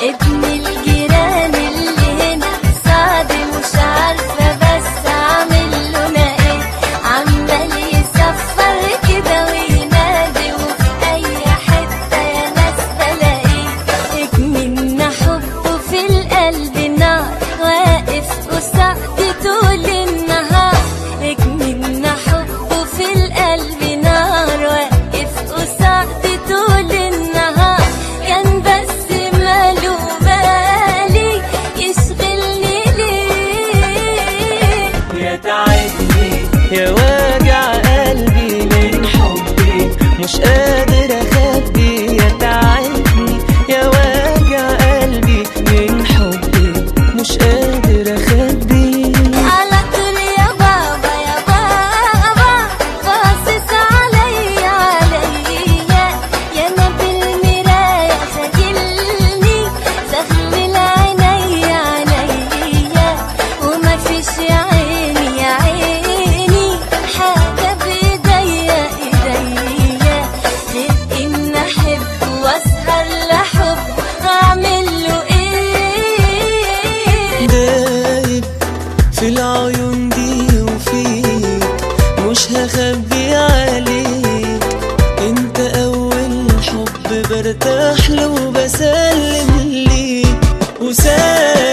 Edmilgi يا وجع قلبي من حبي. مش قادر اخليك مش هخبي عليك. انت أول حب برتاح له وبسلم ليك وسلم